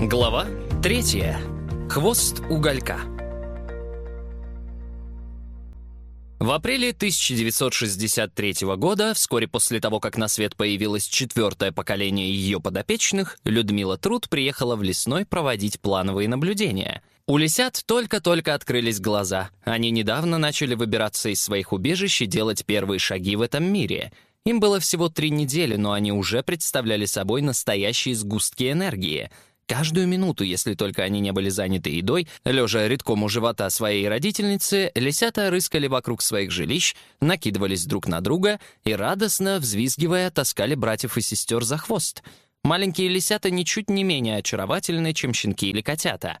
Глава третья. Хвост уголька. В апреле 1963 года, вскоре после того, как на свет появилось четвертое поколение ее подопечных, Людмила Труд приехала в лесной проводить плановые наблюдения. У лисят только-только открылись глаза. Они недавно начали выбираться из своих убежищ и делать первые шаги в этом мире. Им было всего три недели, но они уже представляли собой настоящие сгустки энергии — Каждую минуту, если только они не были заняты едой, лежа редком у живота своей родительницы, лисята рыскали вокруг своих жилищ, накидывались друг на друга и, радостно взвизгивая, таскали братьев и сестер за хвост. Маленькие лисята ничуть не менее очаровательны, чем щенки или котята.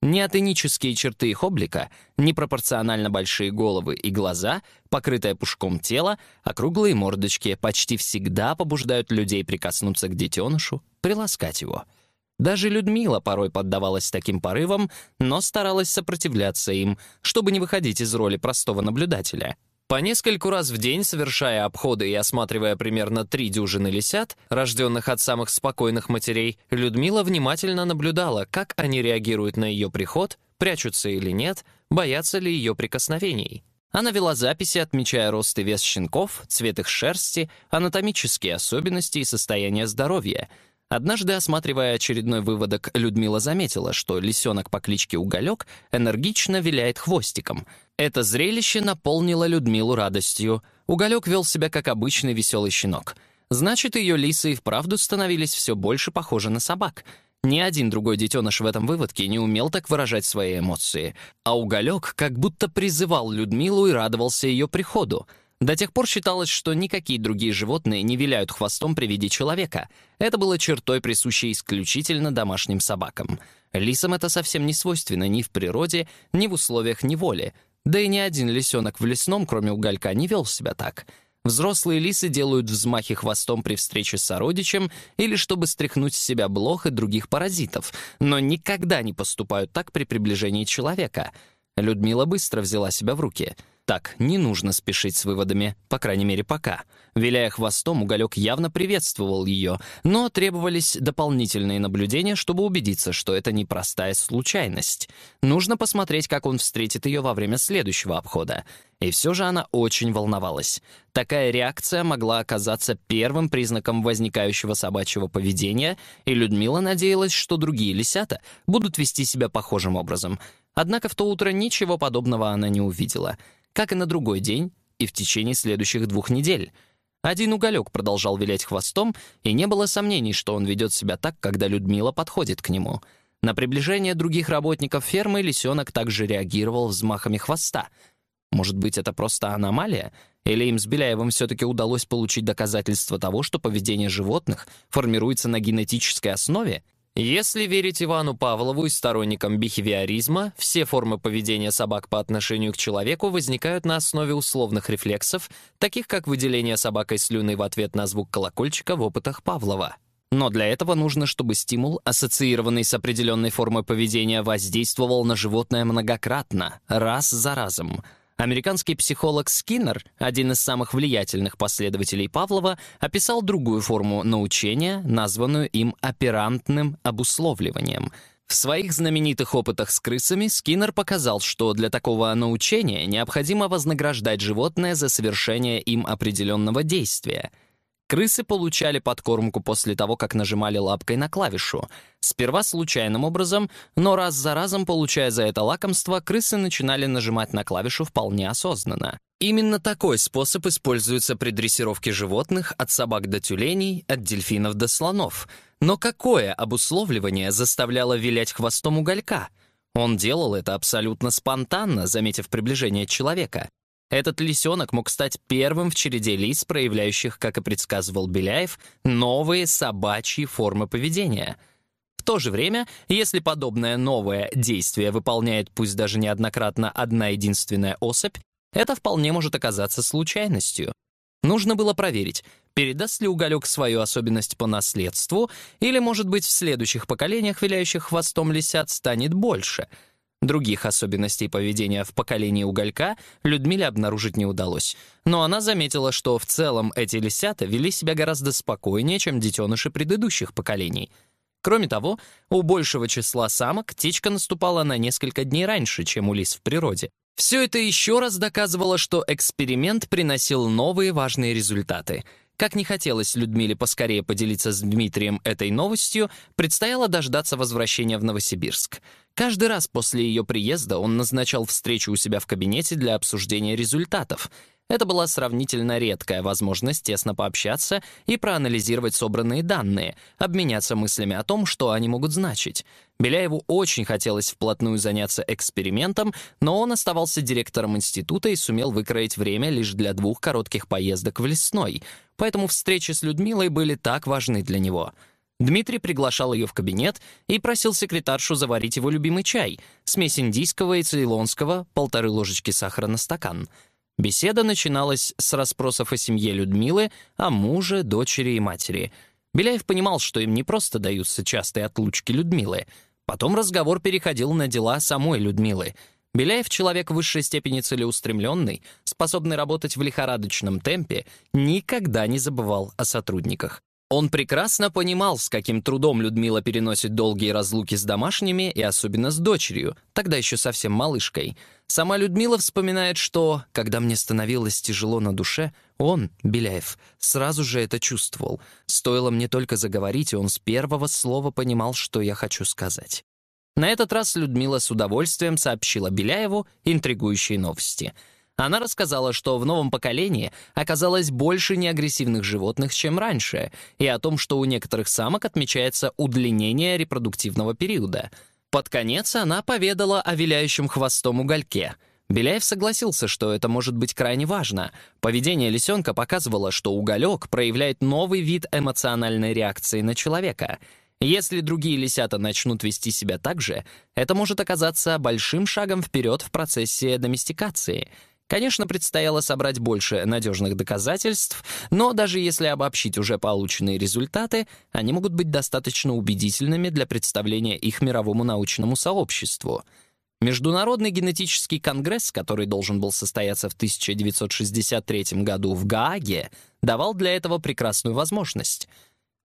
Неотенические черты их облика, непропорционально большие головы и глаза, покрытое пушком тело, округлые мордочки почти всегда побуждают людей прикоснуться к детенышу, приласкать его — даже Людмила порой поддавалась таким порывам, но старалась сопротивляться им, чтобы не выходить из роли простого наблюдателя. По нескольку раз в день, совершая обходы и осматривая примерно три дюжины лисят, рожденных от самых спокойных матерей, Людмила внимательно наблюдала, как они реагируют на ее приход, прячутся или нет, боятся ли ее прикосновений. Она вела записи, отмечая рост и вес щенков, цвет их шерсти, анатомические особенности и состояние здоровья — Однажды, осматривая очередной выводок, Людмила заметила, что лисенок по кличке Уголек энергично виляет хвостиком. Это зрелище наполнило Людмилу радостью. Уголек вел себя как обычный веселый щенок. Значит, ее лисы и вправду становились все больше похожи на собак. Ни один другой детеныш в этом выводке не умел так выражать свои эмоции. А Уголек как будто призывал Людмилу и радовался ее приходу — до тех пор считалось, что никакие другие животные не виляют хвостом при виде человека. Это было чертой, присущей исключительно домашним собакам. Лисам это совсем не свойственно ни в природе, ни в условиях неволи. Да и ни один лисенок в лесном, кроме уголька, не вел себя так. Взрослые лисы делают взмахи хвостом при встрече с сородичем или чтобы стряхнуть с себя блох и других паразитов, но никогда не поступают так при приближении человека. Людмила быстро взяла себя в руки — так, не нужно спешить с выводами, по крайней мере, пока. Виляя хвостом, уголек явно приветствовал ее, но требовались дополнительные наблюдения, чтобы убедиться, что это не простая случайность. Нужно посмотреть, как он встретит ее во время следующего обхода. И все же она очень волновалась. Такая реакция могла оказаться первым признаком возникающего собачьего поведения, и Людмила надеялась, что другие лисята будут вести себя похожим образом. Однако в то утро ничего подобного она не увидела — как и на другой день и в течение следующих двух недель. Один уголек продолжал вилять хвостом, и не было сомнений, что он ведет себя так, когда Людмила подходит к нему. На приближение других работников фермы лисенок также реагировал взмахами хвоста. Может быть, это просто аномалия? Или им с Беляевым все-таки удалось получить доказательство того, что поведение животных формируется на генетической основе? Если верить Ивану Павлову и сторонникам бихевиоризма, все формы поведения собак по отношению к человеку возникают на основе условных рефлексов, таких как выделение собакой слюны в ответ на звук колокольчика в опытах Павлова. Но для этого нужно, чтобы стимул, ассоциированный с определенной формой поведения, воздействовал на животное многократно, раз за разом — Американский психолог Скиннер, один из самых влиятельных последователей Павлова, описал другую форму научения, названную им оперантным обусловливанием. В своих знаменитых опытах с крысами Скиннер показал, что для такого научения необходимо вознаграждать животное за совершение им определенного действия — Крысы получали подкормку после того, как нажимали лапкой на клавишу. Сперва случайным образом, но раз за разом, получая за это лакомство, крысы начинали нажимать на клавишу вполне осознанно. Именно такой способ используется при дрессировке животных от собак до тюленей, от дельфинов до слонов. Но какое обусловливание заставляло вилять хвостом уголька? Он делал это абсолютно спонтанно, заметив приближение человека. Этот лисенок мог стать первым в череде лис, проявляющих, как и предсказывал Беляев, новые собачьи формы поведения. В то же время, если подобное новое действие выполняет пусть даже неоднократно одна единственная особь, это вполне может оказаться случайностью. Нужно было проверить, передаст ли уголек свою особенность по наследству, или, может быть, в следующих поколениях виляющих хвостом лисят станет больше — Других особенностей поведения в поколении уголька Людмиле обнаружить не удалось. Но она заметила, что в целом эти лисята вели себя гораздо спокойнее, чем детеныши предыдущих поколений. Кроме того, у большего числа самок течка наступала на несколько дней раньше, чем у лис в природе. Все это еще раз доказывало, что эксперимент приносил новые важные результаты. Как не хотелось Людмиле поскорее поделиться с Дмитрием этой новостью, предстояло дождаться возвращения в Новосибирск. Каждый раз после ее приезда он назначал встречу у себя в кабинете для обсуждения результатов — это была сравнительно редкая возможность тесно пообщаться и проанализировать собранные данные, обменяться мыслями о том, что они могут значить. Беляеву очень хотелось вплотную заняться экспериментом, но он оставался директором института и сумел выкроить время лишь для двух коротких поездок в лесной, поэтому встречи с Людмилой были так важны для него. Дмитрий приглашал ее в кабинет и просил секретаршу заварить его любимый чай, смесь индийского и цейлонского, полторы ложечки сахара на стакан — Беседа начиналась с расспросов о семье Людмилы, о муже, дочери и матери. Беляев понимал, что им не просто даются частые отлучки Людмилы. Потом разговор переходил на дела самой Людмилы. Беляев — человек высшей степени целеустремленный, способный работать в лихорадочном темпе, никогда не забывал о сотрудниках. Он прекрасно понимал, с каким трудом Людмила переносит долгие разлуки с домашними и особенно с дочерью, тогда еще совсем малышкой. Сама Людмила вспоминает, что, когда мне становилось тяжело на душе, он, Беляев, сразу же это чувствовал. Стоило мне только заговорить, и он с первого слова понимал, что я хочу сказать. На этот раз Людмила с удовольствием сообщила Беляеву интригующие новости — она рассказала, что в новом поколении оказалось больше неагрессивных животных, чем раньше, и о том, что у некоторых самок отмечается удлинение репродуктивного периода. Под конец она поведала о виляющем хвостом угольке. Беляев согласился, что это может быть крайне важно. Поведение лисенка показывало, что уголек проявляет новый вид эмоциональной реакции на человека — если другие лисята начнут вести себя так же, это может оказаться большим шагом вперед в процессе доместикации. Конечно, предстояло собрать больше надежных доказательств, но даже если обобщить уже полученные результаты, они могут быть достаточно убедительными для представления их мировому научному сообществу. Международный генетический конгресс, который должен был состояться в 1963 году в Гааге, давал для этого прекрасную возможность —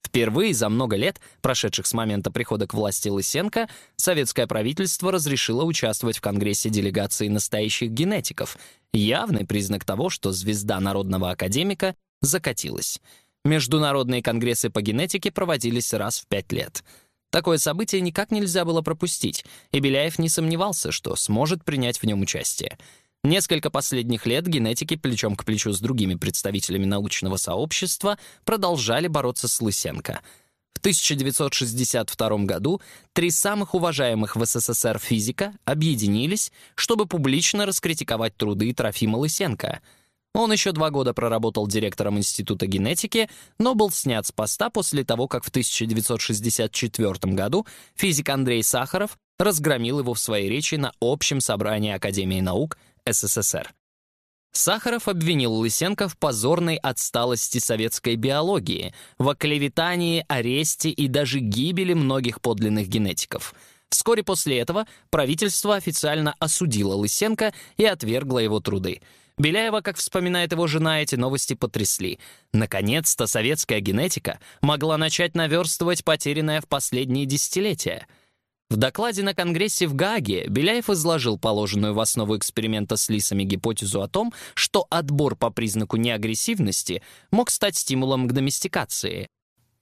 Впервые за много лет, прошедших с момента прихода к власти Лысенко, советское правительство разрешило участвовать в Конгрессе делегации настоящих генетиков, явный признак того, что звезда народного академика закатилась. Международные конгрессы по генетике проводились раз в пять лет. Такое событие никак нельзя было пропустить, и Беляев не сомневался, что сможет принять в нем участие — Несколько последних лет генетики плечом к плечу с другими представителями научного сообщества продолжали бороться с Лысенко. В 1962 году три самых уважаемых в СССР физика объединились, чтобы публично раскритиковать труды Трофима Лысенко. Он еще два года проработал директором Института генетики, но был снят с поста после того, как в 1964 году физик Андрей Сахаров разгромил его в своей речи на общем собрании Академии наук СССР. Сахаров обвинил Лысенко в позорной отсталости советской биологии, в оклеветании, аресте и даже гибели многих подлинных генетиков. Вскоре после этого правительство официально осудило Лысенко и отвергло его труды. Беляева, как вспоминает его жена, эти новости потрясли. Наконец-то советская генетика могла начать наверстывать потерянное в последние десятилетия — в докладе на Конгрессе в Гааге Беляев изложил положенную в основу эксперимента с лисами гипотезу о том, что отбор по признаку неагрессивности мог стать стимулом к доместикации.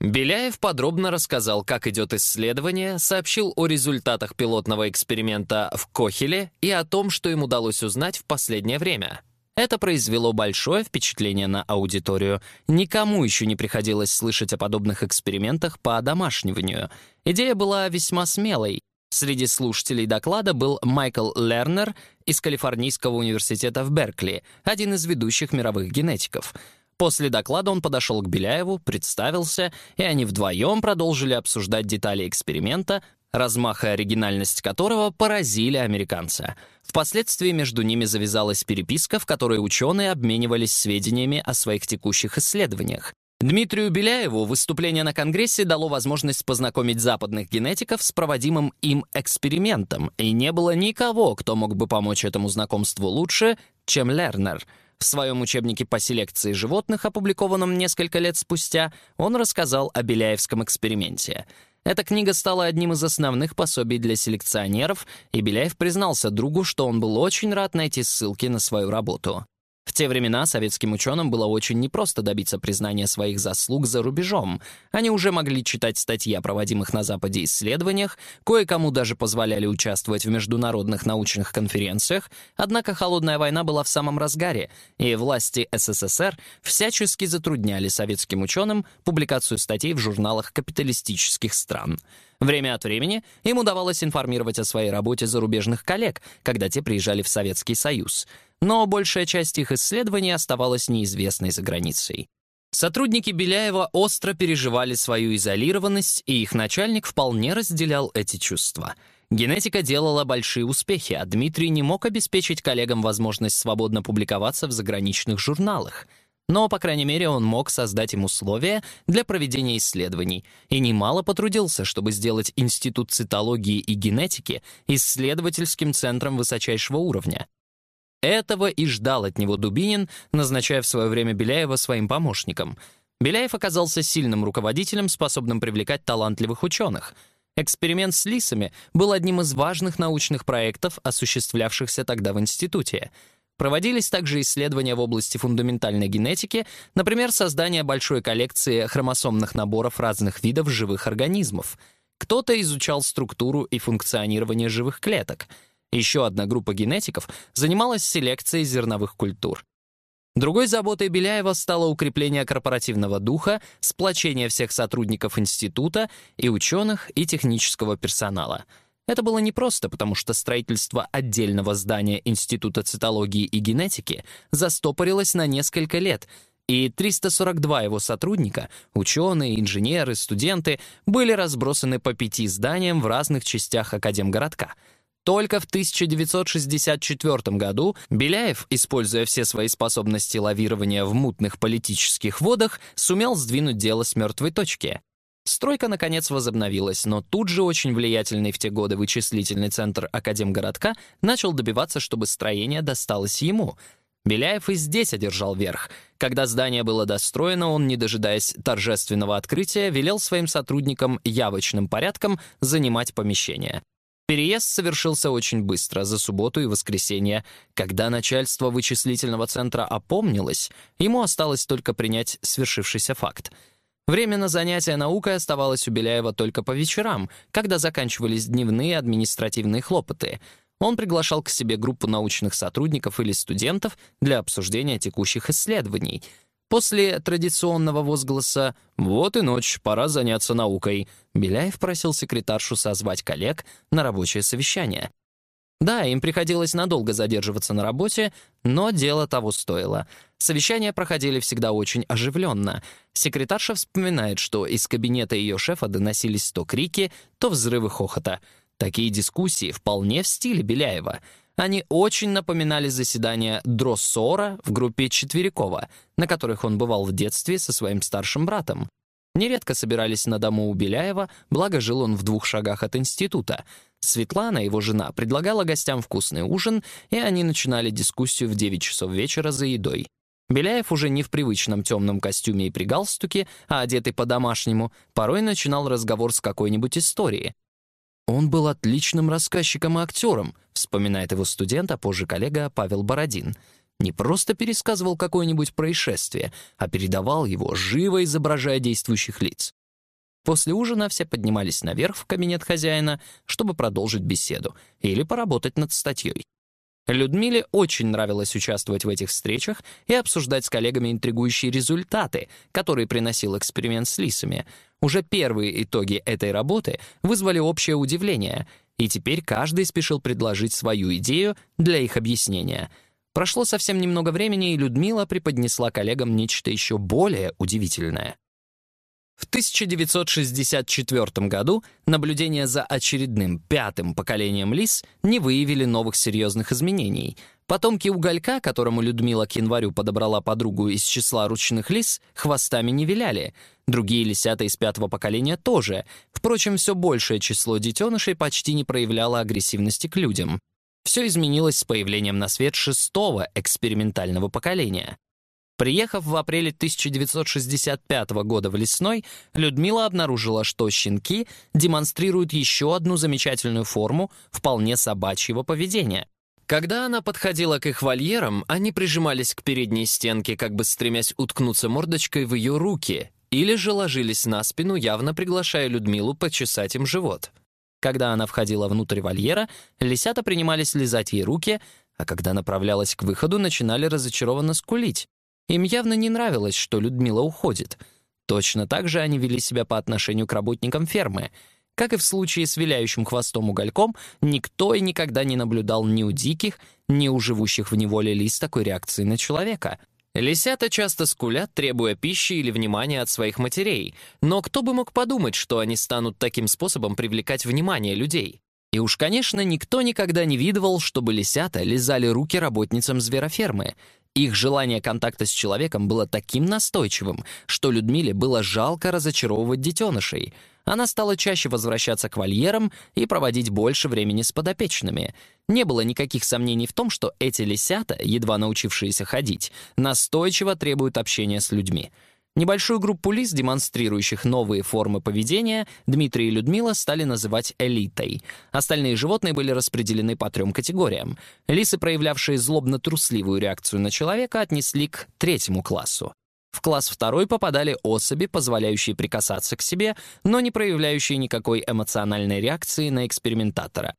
Беляев подробно рассказал, как идет исследование, сообщил о результатах пилотного эксперимента в Кохеле и о том, что им удалось узнать в последнее время. Это произвело большое впечатление на аудиторию. Никому еще не приходилось слышать о подобных экспериментах по одомашниванию. Идея была весьма смелой. Среди слушателей доклада был Майкл Лернер из Калифорнийского университета в Беркли, один из ведущих мировых генетиков. После доклада он подошел к Беляеву, представился, и они вдвоем продолжили обсуждать детали эксперимента, размах и оригинальность которого поразили американца. Впоследствии между ними завязалась переписка, в которой ученые обменивались сведениями о своих текущих исследованиях. Дмитрию Беляеву выступление на Конгрессе дало возможность познакомить западных генетиков с проводимым им экспериментом, и не было никого, кто мог бы помочь этому знакомству лучше, чем Лернер. В своем учебнике по селекции животных, опубликованном несколько лет спустя, он рассказал о Беляевском эксперименте — Эта книга стала одним из основных пособий для селекционеров, и Беляев признался другу, что он был очень рад найти ссылки на свою работу. В те времена советским ученым было очень непросто добиться признания своих заслуг за рубежом. Они уже могли читать статьи о проводимых на Западе исследованиях, кое-кому даже позволяли участвовать в международных научных конференциях, однако холодная война была в самом разгаре, и власти СССР всячески затрудняли советским ученым публикацию статей в журналах капиталистических стран. Время от времени им удавалось информировать о своей работе зарубежных коллег, когда те приезжали в Советский Союз — но большая часть их исследований оставалась неизвестной за границей. Сотрудники Беляева остро переживали свою изолированность, и их начальник вполне разделял эти чувства. Генетика делала большие успехи, а Дмитрий не мог обеспечить коллегам возможность свободно публиковаться в заграничных журналах. Но, по крайней мере, он мог создать им условия для проведения исследований и немало потрудился, чтобы сделать Институт цитологии и генетики исследовательским центром высочайшего уровня — этого и ждал от него Дубинин, назначая в свое время Беляева своим помощником. Беляев оказался сильным руководителем, способным привлекать талантливых ученых. Эксперимент с лисами был одним из важных научных проектов, осуществлявшихся тогда в институте. Проводились также исследования в области фундаментальной генетики, например, создание большой коллекции хромосомных наборов разных видов живых организмов. Кто-то изучал структуру и функционирование живых клеток — еще одна группа генетиков занималась селекцией зерновых культур. Другой заботой Беляева стало укрепление корпоративного духа, сплочение всех сотрудников института и ученых, и технического персонала. Это было непросто, потому что строительство отдельного здания Института цитологии и генетики застопорилось на несколько лет, и 342 его сотрудника, ученые, инженеры, студенты, были разбросаны по пяти зданиям в разных частях Академгородка — только в 1964 году Беляев, используя все свои способности лавирования в мутных политических водах, сумел сдвинуть дело с мертвой точки. Стройка, наконец, возобновилась, но тут же очень влиятельный в те годы вычислительный центр Академгородка начал добиваться, чтобы строение досталось ему. Беляев и здесь одержал верх. Когда здание было достроено, он, не дожидаясь торжественного открытия, велел своим сотрудникам явочным порядком занимать помещение. Переезд совершился очень быстро, за субботу и воскресенье. Когда начальство вычислительного центра опомнилось, ему осталось только принять свершившийся факт. Время на занятия наукой оставалось у Беляева только по вечерам, когда заканчивались дневные административные хлопоты. Он приглашал к себе группу научных сотрудников или студентов для обсуждения текущих исследований — После традиционного возгласа «Вот и ночь, пора заняться наукой», Беляев просил секретаршу созвать коллег на рабочее совещание. Да, им приходилось надолго задерживаться на работе, но дело того стоило. Совещания проходили всегда очень оживленно. Секретарша вспоминает, что из кабинета ее шефа доносились то крики, то взрывы хохота. Такие дискуссии вполне в стиле Беляева — они очень напоминали заседания Дроссора в группе Четверякова, на которых он бывал в детстве со своим старшим братом. Нередко собирались на дому у Беляева, благо жил он в двух шагах от института. Светлана, его жена, предлагала гостям вкусный ужин, и они начинали дискуссию в 9 часов вечера за едой. Беляев уже не в привычном темном костюме и при галстуке, а одетый по-домашнему, порой начинал разговор с какой-нибудь истории, он был отличным рассказчиком и актером, вспоминает его студент, а позже коллега Павел Бородин. Не просто пересказывал какое-нибудь происшествие, а передавал его, живо изображая действующих лиц. После ужина все поднимались наверх в кабинет хозяина, чтобы продолжить беседу или поработать над статьей. Людмиле очень нравилось участвовать в этих встречах и обсуждать с коллегами интригующие результаты, которые приносил эксперимент с лисами. Уже первые итоги этой работы вызвали общее удивление, и теперь каждый спешил предложить свою идею для их объяснения. Прошло совсем немного времени, и Людмила преподнесла коллегам нечто еще более удивительное. В 1964 году наблюдения за очередным пятым поколением лис не выявили новых серьезных изменений. Потомки уголька, которому Людмила к январю подобрала подругу из числа ручных лис, хвостами не виляли. Другие лисята из пятого поколения тоже. Впрочем, все большее число детенышей почти не проявляло агрессивности к людям. Все изменилось с появлением на свет шестого экспериментального поколения. Приехав в апреле 1965 года в Лесной, Людмила обнаружила, что щенки демонстрируют еще одну замечательную форму вполне собачьего поведения. Когда она подходила к их вольерам, они прижимались к передней стенке, как бы стремясь уткнуться мордочкой в ее руки, или же ложились на спину, явно приглашая Людмилу почесать им живот. Когда она входила внутрь вольера, лисята принимались лизать ей руки, а когда направлялась к выходу, начинали разочарованно скулить. Им явно не нравилось, что Людмила уходит. Точно так же они вели себя по отношению к работникам фермы. Как и в случае с виляющим хвостом угольком, никто и никогда не наблюдал ни у диких, ни у живущих в неволе лис такой реакции на человека — Лисята часто скулят, требуя пищи или внимания от своих матерей, но кто бы мог подумать, что они станут таким способом привлекать внимание людей? И уж, конечно, никто никогда не видывал, чтобы лисята лизали руки работницам зверофермы. Их желание контакта с человеком было таким настойчивым, что Людмиле было жалко разочаровывать детенышей — она стала чаще возвращаться к вольерам и проводить больше времени с подопечными. Не было никаких сомнений в том, что эти лисята, едва научившиеся ходить, настойчиво требуют общения с людьми. Небольшую группу лис, демонстрирующих новые формы поведения, Дмитрий и Людмила стали называть элитой. Остальные животные были распределены по трем категориям. Лисы, проявлявшие злобно-трусливую реакцию на человека, отнесли к третьему классу. В класс второй попадали особи, позволяющие прикасаться к себе, но не проявляющие никакой эмоциональной реакции на экспериментатора.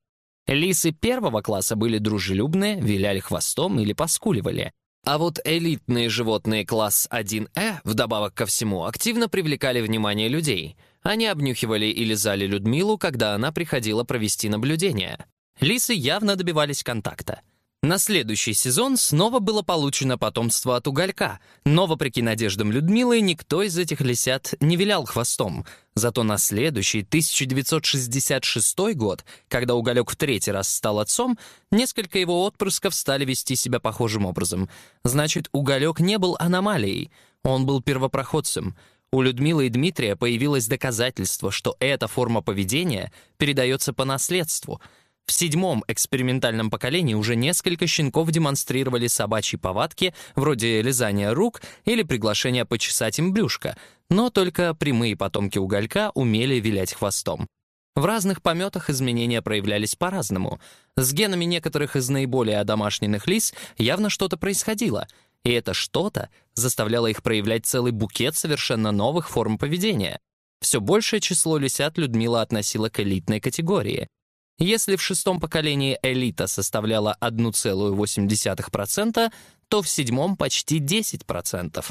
Лисы первого класса были дружелюбные, виляли хвостом или поскуливали. А вот элитные животные класс 1Э, вдобавок ко всему, активно привлекали внимание людей. Они обнюхивали и лизали Людмилу, когда она приходила провести наблюдение. Лисы явно добивались контакта. На следующий сезон снова было получено потомство от уголька, но, вопреки надеждам Людмилы, никто из этих лисят не вилял хвостом. Зато на следующий, 1966 год, когда уголек в третий раз стал отцом, несколько его отпрысков стали вести себя похожим образом. Значит, уголек не был аномалией, он был первопроходцем. У Людмилы и Дмитрия появилось доказательство, что эта форма поведения передается по наследству — в седьмом экспериментальном поколении уже несколько щенков демонстрировали собачьи повадки, вроде лизания рук или приглашения почесать им брюшко, но только прямые потомки уголька умели вилять хвостом. В разных пометах изменения проявлялись по-разному. С генами некоторых из наиболее одомашненных лис явно что-то происходило, и это что-то заставляло их проявлять целый букет совершенно новых форм поведения. Все большее число лисят Людмила относила к элитной категории — если в шестом поколении элита составляла 1,8%, то в седьмом почти 10%.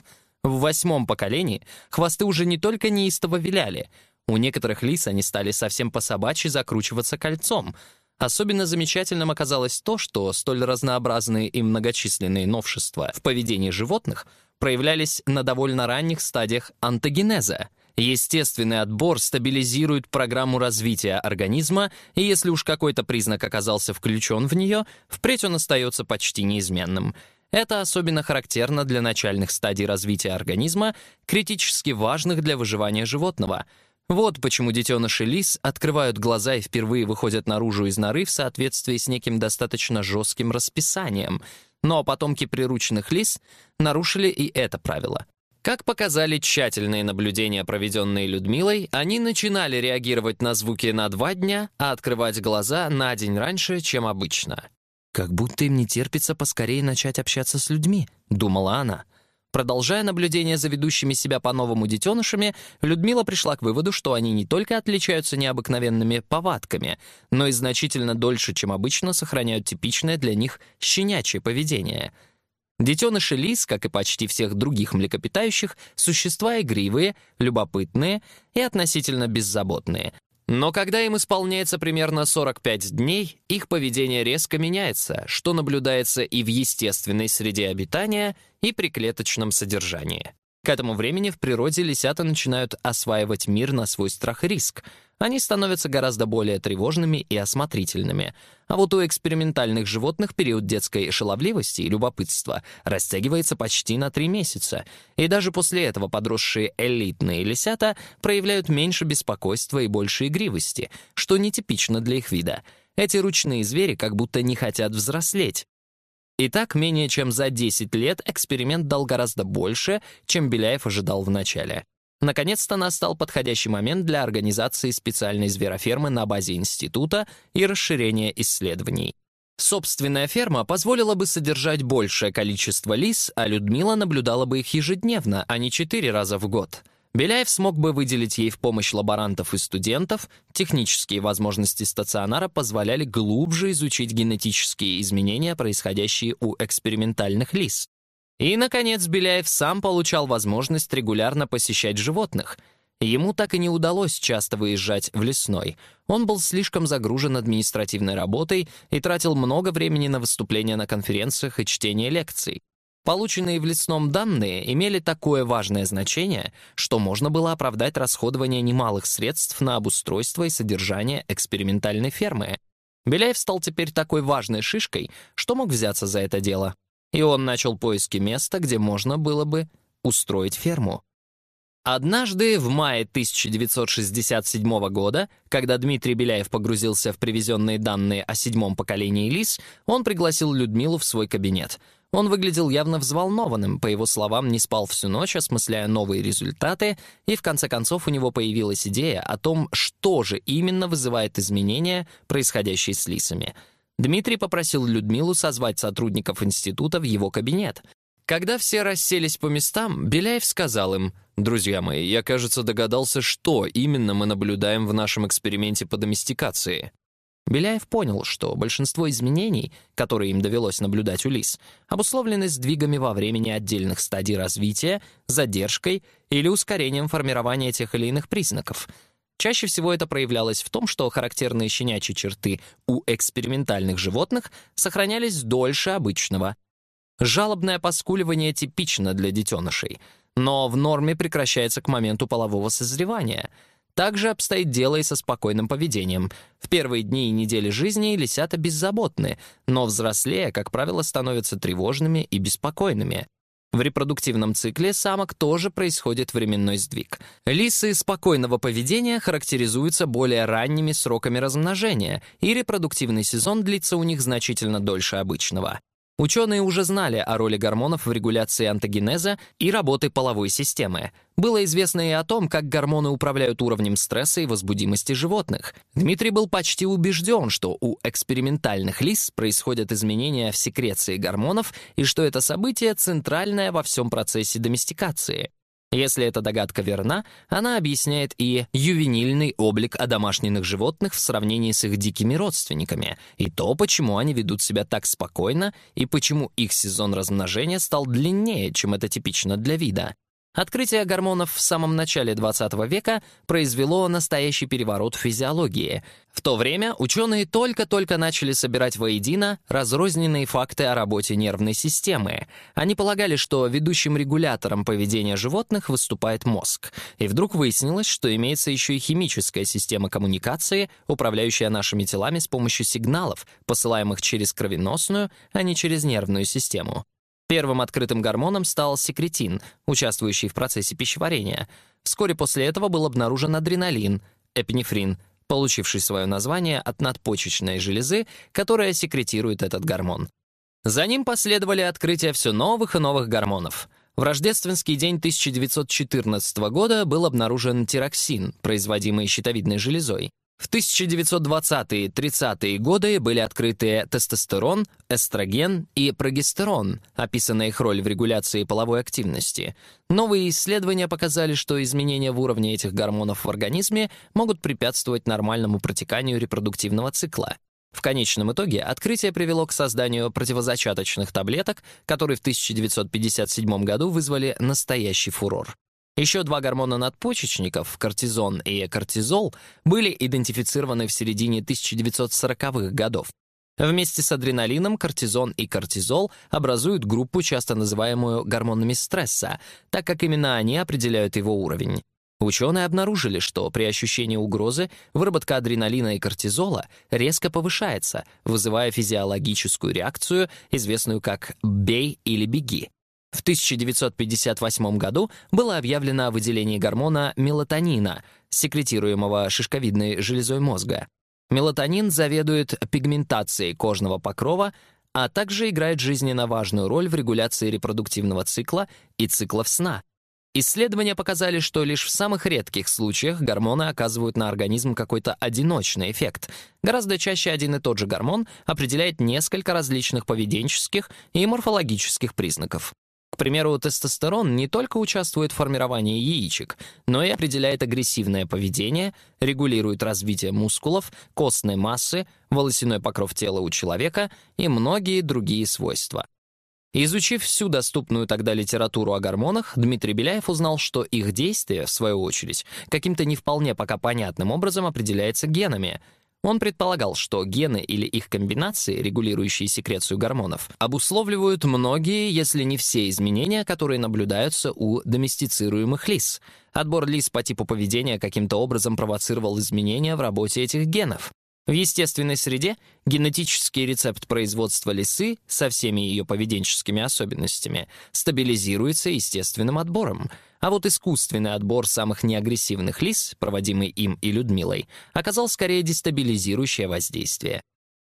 В восьмом поколении хвосты уже не только неистово виляли, у некоторых лис они стали совсем по-собачьи закручиваться кольцом. Особенно замечательным оказалось то, что столь разнообразные и многочисленные новшества в поведении животных проявлялись на довольно ранних стадиях антогенеза — Естественный отбор стабилизирует программу развития организма, и если уж какой-то признак оказался включен в нее, впредь он остается почти неизменным. Это особенно характерно для начальных стадий развития организма, критически важных для выживания животного. Вот почему детеныши лис открывают глаза и впервые выходят наружу из норы в соответствии с неким достаточно жестким расписанием. Но потомки прирученных лис нарушили и это правило — как показали тщательные наблюдения, проведенные Людмилой, они начинали реагировать на звуки на два дня, а открывать глаза на день раньше, чем обычно. «Как будто им не терпится поскорее начать общаться с людьми», — думала она. Продолжая наблюдение за ведущими себя по-новому детенышами, Людмила пришла к выводу, что они не только отличаются необыкновенными повадками, но и значительно дольше, чем обычно, сохраняют типичное для них щенячье поведение — Детеныши лис, как и почти всех других млекопитающих, существа игривые, любопытные и относительно беззаботные. Но когда им исполняется примерно 45 дней, их поведение резко меняется, что наблюдается и в естественной среде обитания, и при клеточном содержании. К этому времени в природе лисята начинают осваивать мир на свой страх и риск, они становятся гораздо более тревожными и осмотрительными. А вот у экспериментальных животных период детской шаловливости и любопытства растягивается почти на три месяца. И даже после этого подросшие элитные лисята проявляют меньше беспокойства и больше игривости, что нетипично для их вида. Эти ручные звери как будто не хотят взрослеть. Итак, менее чем за 10 лет эксперимент дал гораздо больше, чем Беляев ожидал в начале. Наконец-то настал подходящий момент для организации специальной зверофермы на базе института и расширения исследований. Собственная ферма позволила бы содержать большее количество лис, а Людмила наблюдала бы их ежедневно, а не четыре раза в год. Беляев смог бы выделить ей в помощь лаборантов и студентов, технические возможности стационара позволяли глубже изучить генетические изменения, происходящие у экспериментальных лис. И, наконец, Беляев сам получал возможность регулярно посещать животных. Ему так и не удалось часто выезжать в лесной. Он был слишком загружен административной работой и тратил много времени на выступления на конференциях и чтение лекций. Полученные в лесном данные имели такое важное значение, что можно было оправдать расходование немалых средств на обустройство и содержание экспериментальной фермы. Беляев стал теперь такой важной шишкой, что мог взяться за это дело. И он начал поиски места, где можно было бы устроить ферму. Однажды, в мае 1967 года, когда Дмитрий Беляев погрузился в привезенные данные о седьмом поколении лис, он пригласил Людмилу в свой кабинет — он выглядел явно взволнованным, по его словам, не спал всю ночь, осмысляя новые результаты, и в конце концов у него появилась идея о том, что же именно вызывает изменения, происходящие с лисами. Дмитрий попросил Людмилу созвать сотрудников института в его кабинет. Когда все расселись по местам, Беляев сказал им, «Друзья мои, я, кажется, догадался, что именно мы наблюдаем в нашем эксперименте по доместикации. Беляев понял, что большинство изменений, которые им довелось наблюдать у лис, обусловлены сдвигами во времени отдельных стадий развития, задержкой или ускорением формирования тех или иных признаков. Чаще всего это проявлялось в том, что характерные щенячьи черты у экспериментальных животных сохранялись дольше обычного. Жалобное поскуливание типично для детенышей, но в норме прекращается к моменту полового созревания — также обстоит дело и со спокойным поведением. В первые дни и недели жизни лисята беззаботны, но взрослея, как правило, становятся тревожными и беспокойными. В репродуктивном цикле самок тоже происходит временной сдвиг. Лисы спокойного поведения характеризуются более ранними сроками размножения, и репродуктивный сезон длится у них значительно дольше обычного. Ученые уже знали о роли гормонов в регуляции антогенеза и работы половой системы. Было известно и о том, как гормоны управляют уровнем стресса и возбудимости животных. Дмитрий был почти убежден, что у экспериментальных лис происходят изменения в секреции гормонов и что это событие центральное во всем процессе доместикации. Если эта догадка верна, она объясняет и ювенильный облик одомашненных животных в сравнении с их дикими родственниками, и то, почему они ведут себя так спокойно, и почему их сезон размножения стал длиннее, чем это типично для вида. Открытие гормонов в самом начале 20 века произвело настоящий переворот в физиологии. В то время ученые только-только начали собирать воедино разрозненные факты о работе нервной системы. Они полагали, что ведущим регулятором поведения животных выступает мозг. И вдруг выяснилось, что имеется еще и химическая система коммуникации, управляющая нашими телами с помощью сигналов, посылаемых через кровеносную, а не через нервную систему. Первым открытым гормоном стал секретин, участвующий в процессе пищеварения. Вскоре после этого был обнаружен адреналин, эпинефрин, получивший свое название от надпочечной железы, которая секретирует этот гормон. За ним последовали открытия все новых и новых гормонов. В рождественский день 1914 года был обнаружен тироксин, производимый щитовидной железой. В 1920-30-е годы были открыты тестостерон, эстроген и прогестерон, описанная их роль в регуляции половой активности. Новые исследования показали, что изменения в уровне этих гормонов в организме могут препятствовать нормальному протеканию репродуктивного цикла. В конечном итоге открытие привело к созданию противозачаточных таблеток, которые в 1957 году вызвали настоящий фурор. Еще два гормона надпочечников, кортизон и кортизол, были идентифицированы в середине 1940-х годов. Вместе с адреналином кортизон и кортизол образуют группу, часто называемую гормонами стресса, так как именно они определяют его уровень. Ученые обнаружили, что при ощущении угрозы выработка адреналина и кортизола резко повышается, вызывая физиологическую реакцию, известную как «бей или беги». В 1958 году было объявлено о выделении гормона мелатонина, секретируемого шишковидной железой мозга. Мелатонин заведует пигментацией кожного покрова, а также играет жизненно важную роль в регуляции репродуктивного цикла и циклов сна. Исследования показали, что лишь в самых редких случаях гормоны оказывают на организм какой-то одиночный эффект. Гораздо чаще один и тот же гормон определяет несколько различных поведенческих и морфологических признаков. К примеру, тестостерон не только участвует в формировании яичек, но и определяет агрессивное поведение, регулирует развитие мускулов, костной массы, волосяной покров тела у человека и многие другие свойства. Изучив всю доступную тогда литературу о гормонах, Дмитрий Беляев узнал, что их действие, в свою очередь, каким-то не вполне пока понятным образом определяется генами. Он предполагал, что гены или их комбинации, регулирующие секрецию гормонов, обусловливают многие, если не все изменения, которые наблюдаются у доместицируемых лис. Отбор лис по типу поведения каким-то образом провоцировал изменения в работе этих генов. В естественной среде генетический рецепт производства лисы со всеми ее поведенческими особенностями стабилизируется естественным отбором, а вот искусственный отбор самых неагрессивных лис, проводимый им и Людмилой, оказал скорее дестабилизирующее воздействие.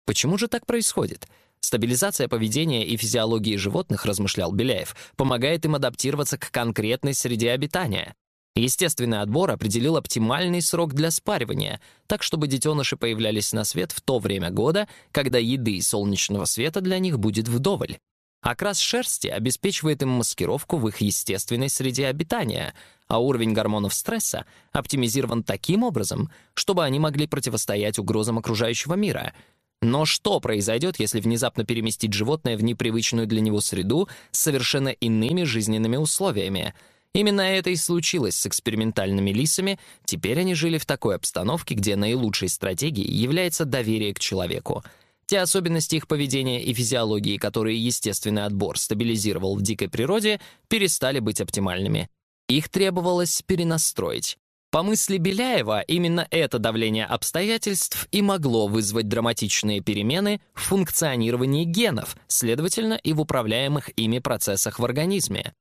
Почему же так происходит? Стабилизация поведения и физиологии животных, размышлял Беляев, помогает им адаптироваться к конкретной среде обитания. Естественный отбор определил оптимальный срок для спаривания, так чтобы детеныши появлялись на свет в то время года, когда еды и солнечного света для них будет вдоволь. Окрас шерсти обеспечивает им маскировку в их естественной среде обитания, а уровень гормонов стресса оптимизирован таким образом, чтобы они могли противостоять угрозам окружающего мира. Но что произойдет, если внезапно переместить животное в непривычную для него среду с совершенно иными жизненными условиями — Именно это и случилось с экспериментальными лисами. Теперь они жили в такой обстановке, где наилучшей стратегией является доверие к человеку. Те особенности их поведения и физиологии, которые естественный отбор стабилизировал в дикой природе, перестали быть оптимальными. Их требовалось перенастроить. По мысли Беляева, именно это давление обстоятельств и могло вызвать драматичные перемены в функционировании генов, следовательно, и в управляемых ими процессах в организме.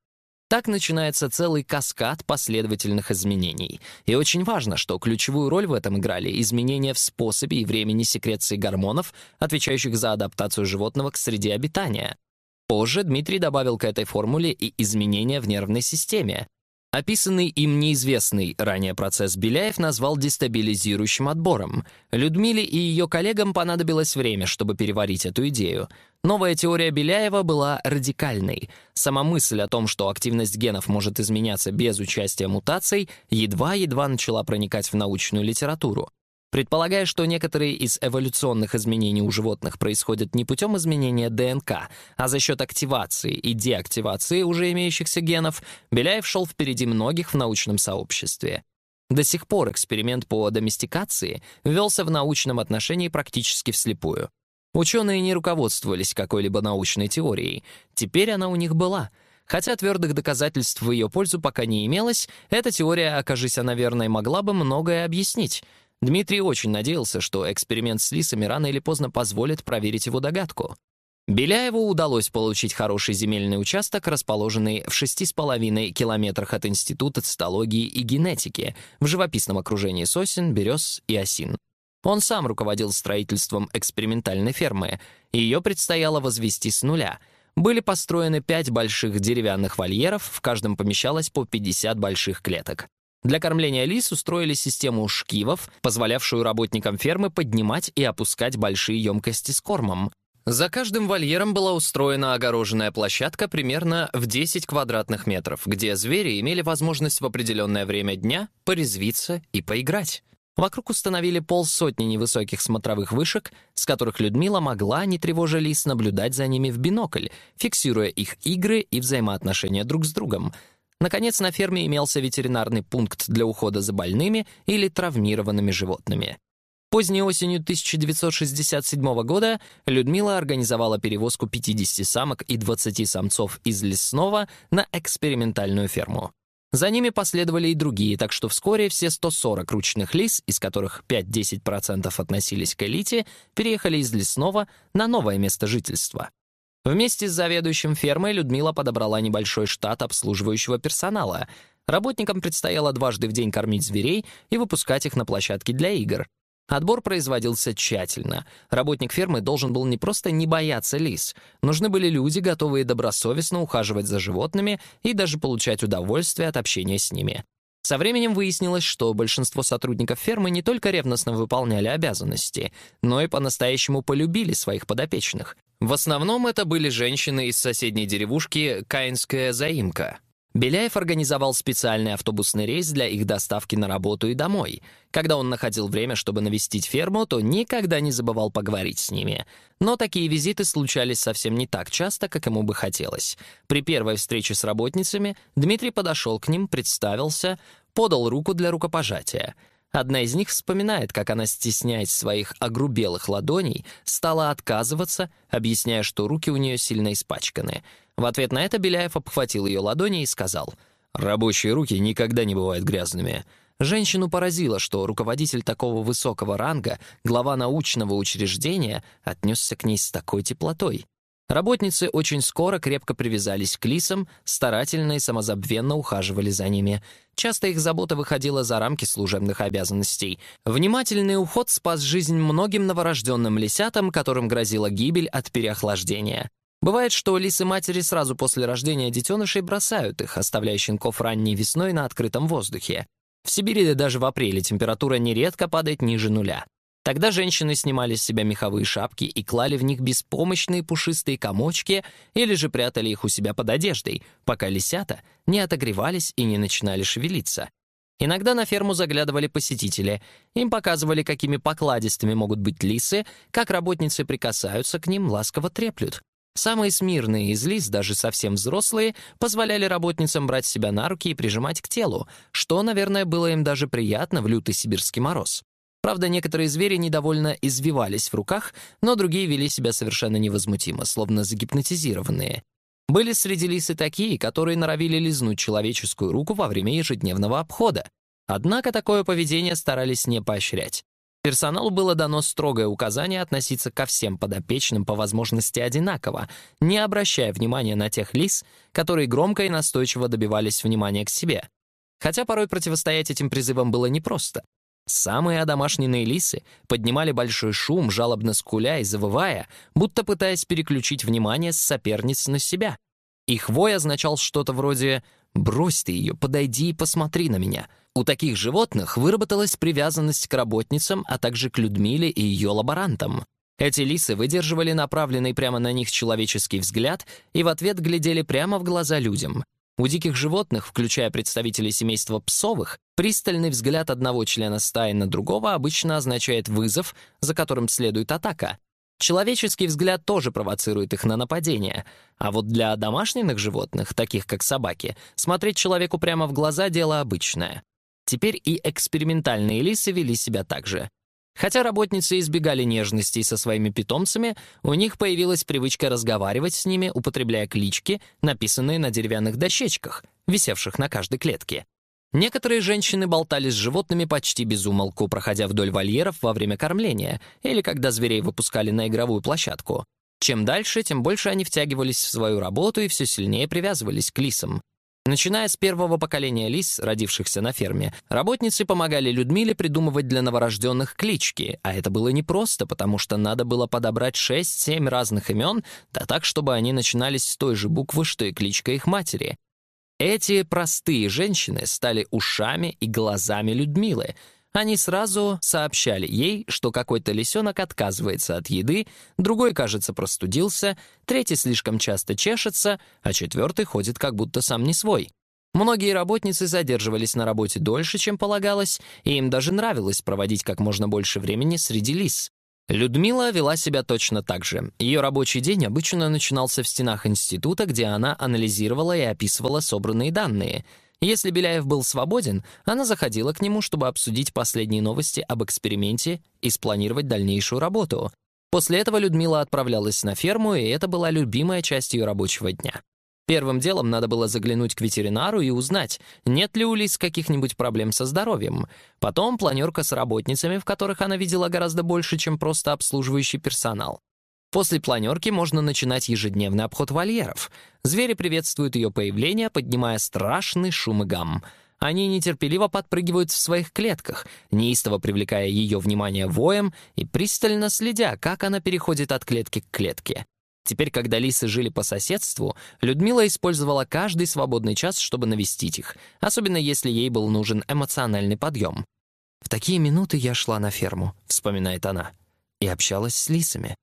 Так начинается целый каскад последовательных изменений. И очень важно, что ключевую роль в этом играли изменения в способе и времени секреции гормонов, отвечающих за адаптацию животного к среде обитания. Позже Дмитрий добавил к этой формуле и изменения в нервной системе. Описанный им неизвестный ранее процесс Беляев назвал дестабилизирующим отбором. Людмиле и ее коллегам понадобилось время, чтобы переварить эту идею. Новая теория Беляева была радикальной. Сама мысль о том, что активность генов может изменяться без участия мутаций, едва-едва начала проникать в научную литературу. Предполагая, что некоторые из эволюционных изменений у животных происходят не путем изменения ДНК, а за счет активации и деактивации уже имеющихся генов, Беляев шел впереди многих в научном сообществе. До сих пор эксперимент по доместикации велся в научном отношении практически вслепую. Ученые не руководствовались какой-либо научной теорией. Теперь она у них была — Хотя твердых доказательств в ее пользу пока не имелось, эта теория, окажись она верной, могла бы многое объяснить. Дмитрий очень надеялся, что эксперимент с лисами рано или поздно позволит проверить его догадку. Беляеву удалось получить хороший земельный участок, расположенный в 6,5 километрах от Института цитологии и генетики, в живописном окружении сосен, берез и осин. Он сам руководил строительством экспериментальной фермы, и ее предстояло возвести с нуля. Были построены пять больших деревянных вольеров, в каждом помещалось по 50 больших клеток. Для кормления лис устроили систему шкивов, позволявшую работникам фермы поднимать и опускать большие емкости с кормом. За каждым вольером была устроена огороженная площадка примерно в 10 квадратных метров, где звери имели возможность в определенное время дня порезвиться и поиграть. Вокруг установили полсотни невысоких смотровых вышек, с которых Людмила могла, не тревожа лис, наблюдать за ними в бинокль, фиксируя их игры и взаимоотношения друг с другом — Наконец, на ферме имелся ветеринарный пункт для ухода за больными или травмированными животными. Поздней осенью 1967 года Людмила организовала перевозку 50 самок и 20 самцов из лесного на экспериментальную ферму. За ними последовали и другие, так что вскоре все 140 ручных лис, из которых 5-10% относились к элите, переехали из лесного на новое место жительства. Вместе с заведующим фермой Людмила подобрала небольшой штат обслуживающего персонала. Работникам предстояло дважды в день кормить зверей и выпускать их на площадки для игр. Отбор производился тщательно. Работник фермы должен был не просто не бояться лис. Нужны были люди, готовые добросовестно ухаживать за животными и даже получать удовольствие от общения с ними. Со временем выяснилось, что большинство сотрудников фермы не только ревностно выполняли обязанности, но и по-настоящему полюбили своих подопечных. В основном это были женщины из соседней деревушки Каинская заимка. Беляев организовал специальный автобусный рейс для их доставки на работу и домой. Когда он находил время, чтобы навестить ферму, то никогда не забывал поговорить с ними. Но такие визиты случались совсем не так часто, как ему бы хотелось. При первой встрече с работницами Дмитрий подошел к ним, представился, подал руку для рукопожатия. Одна из них вспоминает, как она, стесняясь своих огрубелых ладоней, стала отказываться, объясняя, что руки у нее сильно испачканы — в ответ на это Беляев обхватил ее ладони и сказал, «Рабочие руки никогда не бывают грязными». Женщину поразило, что руководитель такого высокого ранга, глава научного учреждения, отнесся к ней с такой теплотой. Работницы очень скоро крепко привязались к лисам, старательно и самозабвенно ухаживали за ними. Часто их забота выходила за рамки служебных обязанностей. Внимательный уход спас жизнь многим новорожденным лисятам, которым грозила гибель от переохлаждения. Бывает, что лисы-матери сразу после рождения детенышей бросают их, оставляя щенков ранней весной на открытом воздухе. В Сибири даже в апреле температура нередко падает ниже нуля. Тогда женщины снимали с себя меховые шапки и клали в них беспомощные пушистые комочки или же прятали их у себя под одеждой, пока лисята не отогревались и не начинали шевелиться. Иногда на ферму заглядывали посетители. Им показывали, какими покладистыми могут быть лисы, как работницы прикасаются к ним, ласково треплют. Самые смирные из лис, даже совсем взрослые, позволяли работницам брать себя на руки и прижимать к телу, что, наверное, было им даже приятно в лютый сибирский мороз. Правда, некоторые звери недовольно извивались в руках, но другие вели себя совершенно невозмутимо, словно загипнотизированные. Были среди лис и такие, которые норовили лизнуть человеческую руку во время ежедневного обхода. Однако такое поведение старались не поощрять. Персоналу было дано строгое указание относиться ко всем подопечным по возможности одинаково, не обращая внимания на тех лис, которые громко и настойчиво добивались внимания к себе. Хотя порой противостоять этим призывам было непросто. Самые одомашненные лисы поднимали большой шум, жалобно скуля и завывая, будто пытаясь переключить внимание с соперниц на себя. Их вой означал что-то вроде «брось ты ее, подойди и посмотри на меня», у таких животных выработалась привязанность к работницам, а также к Людмиле и ее лаборантам. Эти лисы выдерживали направленный прямо на них человеческий взгляд и в ответ глядели прямо в глаза людям. У диких животных, включая представителей семейства псовых, пристальный взгляд одного члена стаи на другого обычно означает вызов, за которым следует атака. Человеческий взгляд тоже провоцирует их на нападение. А вот для домашних животных, таких как собаки, смотреть человеку прямо в глаза — дело обычное. Теперь и экспериментальные лисы вели себя так же. Хотя работницы избегали нежностей со своими питомцами, у них появилась привычка разговаривать с ними, употребляя клички, написанные на деревянных дощечках, висевших на каждой клетке. Некоторые женщины болтали с животными почти без умолку, проходя вдоль вольеров во время кормления или когда зверей выпускали на игровую площадку. Чем дальше, тем больше они втягивались в свою работу и все сильнее привязывались к лисам. Начиная с первого поколения лис, родившихся на ферме, работницы помогали Людмиле придумывать для новорожденных клички, а это было непросто, потому что надо было подобрать 6-7 разных имен, да так, чтобы они начинались с той же буквы, что и кличка их матери. Эти простые женщины стали ушами и глазами Людмилы — они сразу сообщали ей, что какой-то лисенок отказывается от еды, другой, кажется, простудился, третий слишком часто чешется, а четвертый ходит как будто сам не свой. Многие работницы задерживались на работе дольше, чем полагалось, и им даже нравилось проводить как можно больше времени среди лис. Людмила вела себя точно так же. Ее рабочий день обычно начинался в стенах института, где она анализировала и описывала собранные данные — если Беляев был свободен, она заходила к нему, чтобы обсудить последние новости об эксперименте и спланировать дальнейшую работу. После этого Людмила отправлялась на ферму, и это была любимая часть ее рабочего дня. Первым делом надо было заглянуть к ветеринару и узнать, нет ли у Лис каких-нибудь проблем со здоровьем. Потом планерка с работницами, в которых она видела гораздо больше, чем просто обслуживающий персонал. После планерки можно начинать ежедневный обход вольеров. Звери приветствуют ее появление, поднимая страшный шум и гам. Они нетерпеливо подпрыгивают в своих клетках, неистово привлекая ее внимание воем и пристально следя, как она переходит от клетки к клетке. Теперь, когда лисы жили по соседству, Людмила использовала каждый свободный час, чтобы навестить их, особенно если ей был нужен эмоциональный подъем. «В такие минуты я шла на ферму», — вспоминает она, — «и общалась с лисами».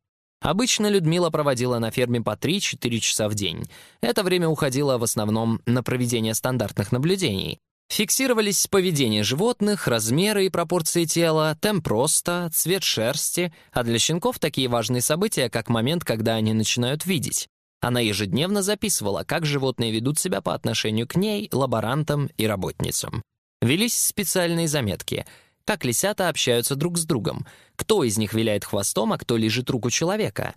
Обычно Людмила проводила на ферме по 3-4 часа в день. Это время уходило в основном на проведение стандартных наблюдений. Фиксировались поведение животных, размеры и пропорции тела, темп роста, цвет шерсти, а для щенков такие важные события, как момент, когда они начинают видеть. Она ежедневно записывала, как животные ведут себя по отношению к ней, лаборантам и работницам. Велись специальные заметки — как лисята общаются друг с другом, кто из них виляет хвостом, а кто лежит руку человека.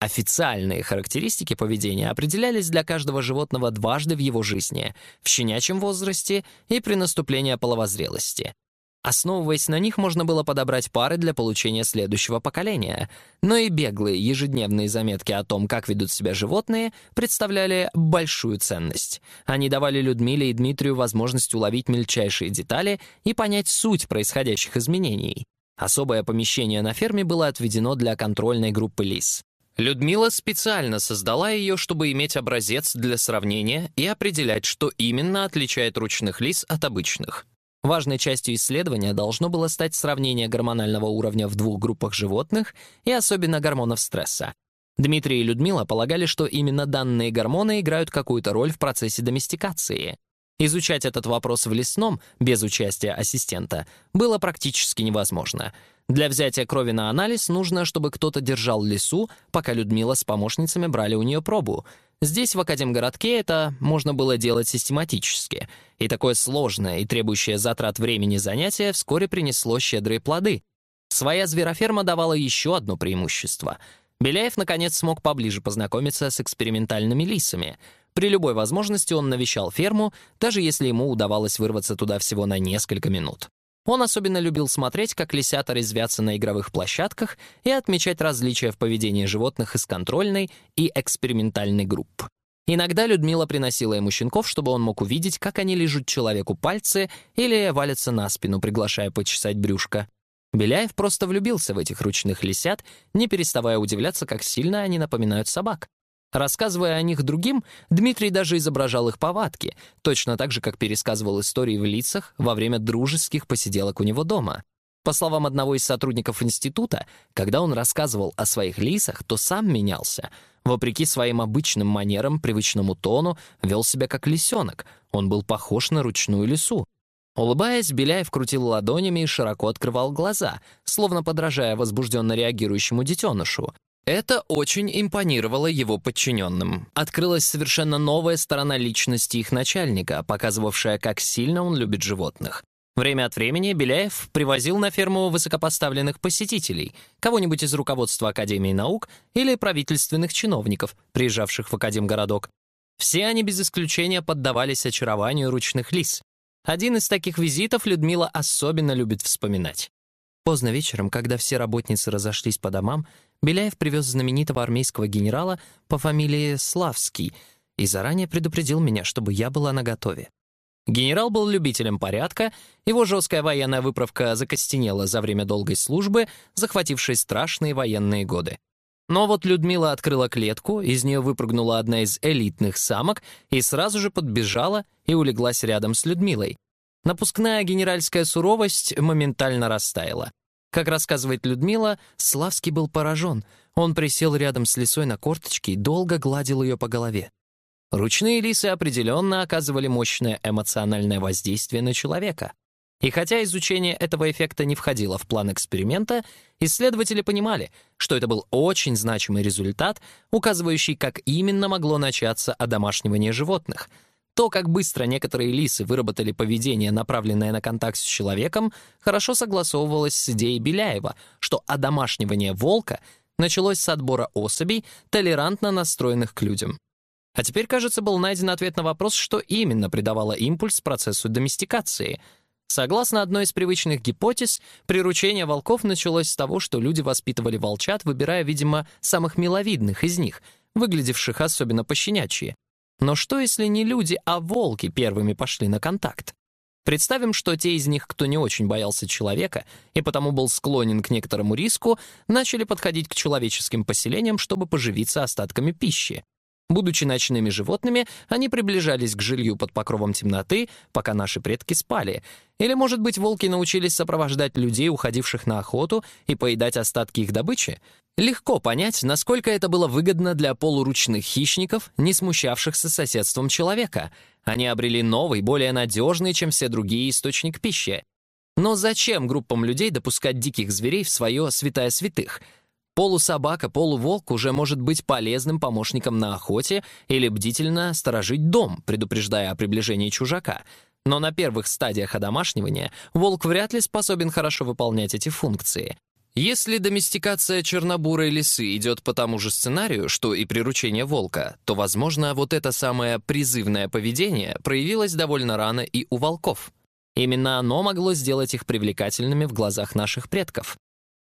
Официальные характеристики поведения определялись для каждого животного дважды в его жизни — в щенячьем возрасте и при наступлении половозрелости. Основываясь на них, можно было подобрать пары для получения следующего поколения. Но и беглые ежедневные заметки о том, как ведут себя животные, представляли большую ценность. Они давали Людмиле и Дмитрию возможность уловить мельчайшие детали и понять суть происходящих изменений. Особое помещение на ферме было отведено для контрольной группы лис. Людмила специально создала ее, чтобы иметь образец для сравнения и определять, что именно отличает ручных лис от обычных. Важной частью исследования должно было стать сравнение гормонального уровня в двух группах животных и особенно гормонов стресса. Дмитрий и Людмила полагали, что именно данные гормоны играют какую-то роль в процессе доместикации. Изучать этот вопрос в лесном, без участия ассистента, было практически невозможно. Для взятия крови на анализ нужно, чтобы кто-то держал лесу, пока Людмила с помощницами брали у нее пробу — Здесь, в Академгородке, это можно было делать систематически, и такое сложное и требующее затрат времени занятие вскоре принесло щедрые плоды. Своя звероферма давала еще одно преимущество. Беляев, наконец, смог поближе познакомиться с экспериментальными лисами. При любой возможности он навещал ферму, даже если ему удавалось вырваться туда всего на несколько минут. Он особенно любил смотреть, как лисята резвятся на игровых площадках и отмечать различия в поведении животных из контрольной и экспериментальной групп. Иногда Людмила приносила ему щенков, чтобы он мог увидеть, как они лежат человеку пальцы или валятся на спину, приглашая почесать брюшко. Беляев просто влюбился в этих ручных лисят, не переставая удивляться, как сильно они напоминают собак. Рассказывая о них другим, Дмитрий даже изображал их повадки, точно так же, как пересказывал истории в лицах во время дружеских посиделок у него дома. По словам одного из сотрудников института, когда он рассказывал о своих лисах, то сам менялся. Вопреки своим обычным манерам, привычному тону, вел себя как лисенок. Он был похож на ручную лису. Улыбаясь, Беляев крутил ладонями и широко открывал глаза, словно подражая возбужденно реагирующему детенышу. Это очень импонировало его подчиненным. Открылась совершенно новая сторона личности их начальника, показывавшая, как сильно он любит животных. Время от времени Беляев привозил на ферму высокопоставленных посетителей, кого-нибудь из руководства Академии наук или правительственных чиновников, приезжавших в Академгородок. Все они без исключения поддавались очарованию ручных лис. Один из таких визитов Людмила особенно любит вспоминать. Поздно вечером, когда все работницы разошлись по домам, Беляев привез знаменитого армейского генерала по фамилии Славский и заранее предупредил меня, чтобы я была наготове. Генерал был любителем порядка, его жесткая военная выправка закостенела за время долгой службы, захватившей страшные военные годы. Но вот Людмила открыла клетку, из нее выпрыгнула одна из элитных самок и сразу же подбежала и улеглась рядом с Людмилой. Напускная генеральская суровость моментально растаяла. Как рассказывает Людмила, Славский был поражен. Он присел рядом с лисой на корточке и долго гладил ее по голове. Ручные лисы определенно оказывали мощное эмоциональное воздействие на человека. И хотя изучение этого эффекта не входило в план эксперимента, исследователи понимали, что это был очень значимый результат, указывающий, как именно могло начаться одомашнивание животных — то, как быстро некоторые лисы выработали поведение, направленное на контакт с человеком, хорошо согласовывалось с идеей Беляева, что одомашнивание волка началось с отбора особей, толерантно настроенных к людям. А теперь, кажется, был найден ответ на вопрос, что именно придавало импульс процессу доместикации. Согласно одной из привычных гипотез, приручение волков началось с того, что люди воспитывали волчат, выбирая, видимо, самых миловидных из них, выглядевших особенно пощенячьи. Но что, если не люди, а волки первыми пошли на контакт? Представим, что те из них, кто не очень боялся человека и потому был склонен к некоторому риску, начали подходить к человеческим поселениям, чтобы поживиться остатками пищи. Будучи ночными животными, они приближались к жилью под покровом темноты, пока наши предки спали. Или, может быть, волки научились сопровождать людей, уходивших на охоту, и поедать остатки их добычи? Легко понять, насколько это было выгодно для полуручных хищников, не смущавшихся соседством человека. Они обрели новый, более надежный, чем все другие, источник пищи. Но зачем группам людей допускать диких зверей в свое святая святых — Полусобака, полуволк уже может быть полезным помощником на охоте или бдительно сторожить дом, предупреждая о приближении чужака. Но на первых стадиях одомашнивания волк вряд ли способен хорошо выполнять эти функции. Если доместикация чернобурой лисы идет по тому же сценарию, что и приручение волка, то, возможно, вот это самое призывное поведение проявилось довольно рано и у волков. Именно оно могло сделать их привлекательными в глазах наших предков.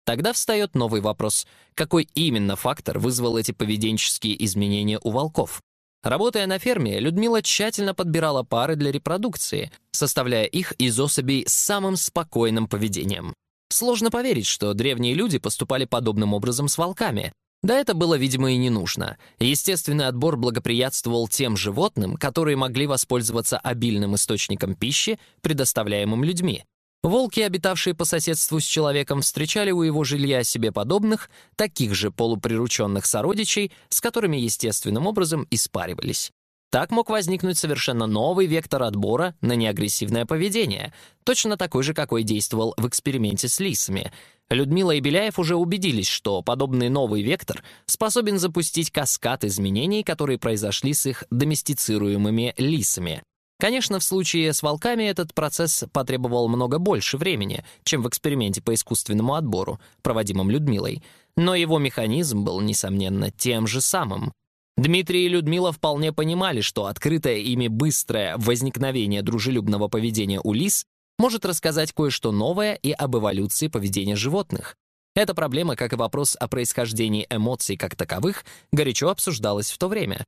Тогда встает новый вопрос. Какой именно фактор вызвал эти поведенческие изменения у волков? Работая на ферме, Людмила тщательно подбирала пары для репродукции, составляя их из особей с самым спокойным поведением. Сложно поверить, что древние люди поступали подобным образом с волками. Да это было, видимо, и не нужно. Естественный отбор благоприятствовал тем животным, которые могли воспользоваться обильным источником пищи, предоставляемым людьми. Волки, обитавшие по соседству с человеком, встречали у его жилья себе подобных, таких же полуприрученных сородичей, с которыми естественным образом испаривались. Так мог возникнуть совершенно новый вектор отбора на неагрессивное поведение, точно такой же, какой действовал в эксперименте с лисами. Людмила и Беляев уже убедились, что подобный новый вектор способен запустить каскад изменений, которые произошли с их доместицируемыми лисами. Конечно, в случае с волками этот процесс потребовал много больше времени, чем в эксперименте по искусственному отбору, проводимом Людмилой, но его механизм был, несомненно, тем же самым. Дмитрий и Людмила вполне понимали, что открытое ими быстрое возникновение дружелюбного поведения у лис может рассказать кое-что новое и об эволюции поведения животных. Эта проблема, как и вопрос о происхождении эмоций как таковых, горячо обсуждалась в то время.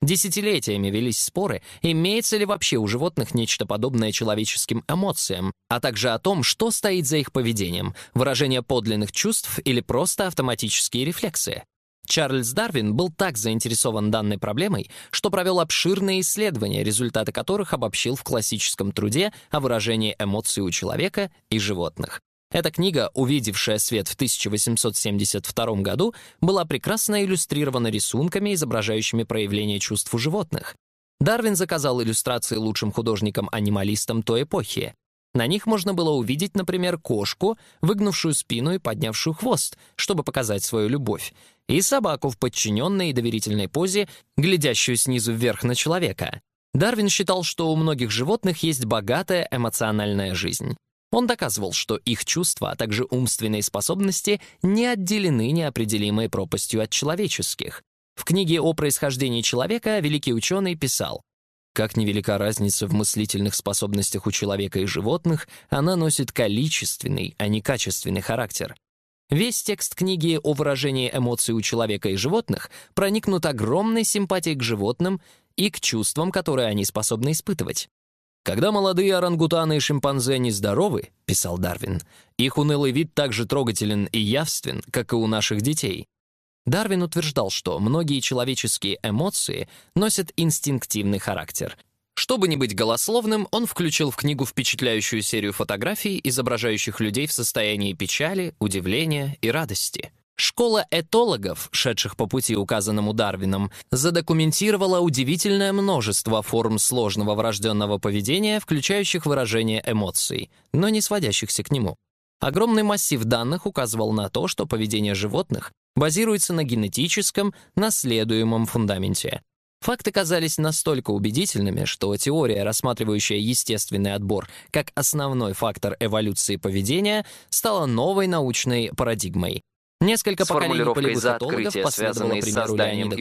Десятилетиями велись споры, имеется ли вообще у животных нечто подобное человеческим эмоциям, а также о том, что стоит за их поведением, выражение подлинных чувств или просто автоматические рефлексы. Чарльз Дарвин был так заинтересован данной проблемой, что провел обширные исследования, результаты которых обобщил в классическом труде о выражении эмоций у человека и животных. Эта книга, увидевшая свет в 1872 году, была прекрасно иллюстрирована рисунками, изображающими проявление чувств у животных. Дарвин заказал иллюстрации лучшим художникам-анималистам той эпохи. На них можно было увидеть, например, кошку, выгнувшую спину и поднявшую хвост, чтобы показать свою любовь, и собаку в подчиненной и доверительной позе, глядящую снизу вверх на человека. Дарвин считал, что у многих животных есть богатая эмоциональная жизнь. Он доказывал, что их чувства, а также умственные способности не отделены неопределимой пропастью от человеческих. В книге о происхождении человека великий ученый писал, как невелика разница в мыслительных способностях у человека и животных, она носит количественный, а не качественный характер. Весь текст книги о выражении эмоций у человека и животных проникнут огромной симпатией к животным и к чувствам, которые они способны испытывать. «Когда молодые орангутаны и шимпанзе нездоровы, — писал Дарвин, — их унылый вид так же трогателен и явствен, как и у наших детей». Дарвин утверждал, что многие человеческие эмоции носят инстинктивный характер. Чтобы не быть голословным, он включил в книгу впечатляющую серию фотографий, изображающих людей в состоянии печали, удивления и радости — Школа этологов, шедших по пути, указанному Дарвином, задокументировала удивительное множество форм сложного врожденного поведения, включающих выражение эмоций, но не сводящихся к нему. Огромный массив данных указывал на то, что поведение животных базируется на генетическом, наследуемом фундаменте. Факты казались настолько убедительными, что теория, рассматривающая естественный отбор как основной фактор эволюции поведения, стала новой научной парадигмой. Несколько поколений полиграфологов последовало примеру Леонида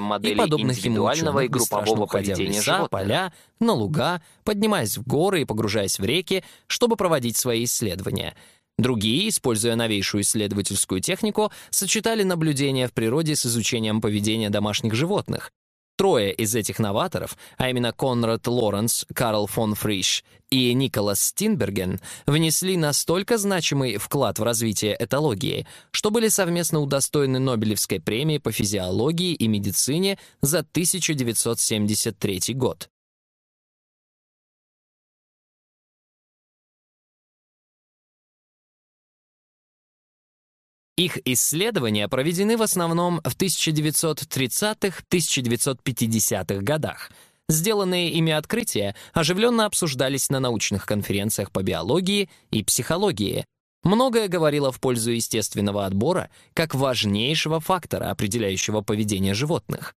моделей и подобных индивидуального и группового поведения леса, животных. поля, на луга, поднимаясь в горы и погружаясь в реки, чтобы проводить свои исследования. Другие, используя новейшую исследовательскую технику, сочетали наблюдения в природе с изучением поведения домашних животных. Трое из этих новаторов, а именно Конрад Лоренс, Карл фон Фриш и Николас Стинберген, внесли настолько значимый вклад в развитие этологии, что были совместно удостоены Нобелевской премии по физиологии и медицине за 1973 год. Их исследования проведены в основном в 1930-1950-х годах. Сделанные ими открытия оживленно обсуждались на научных конференциях по биологии и психологии. Многое говорило в пользу естественного отбора как важнейшего фактора, определяющего поведение животных.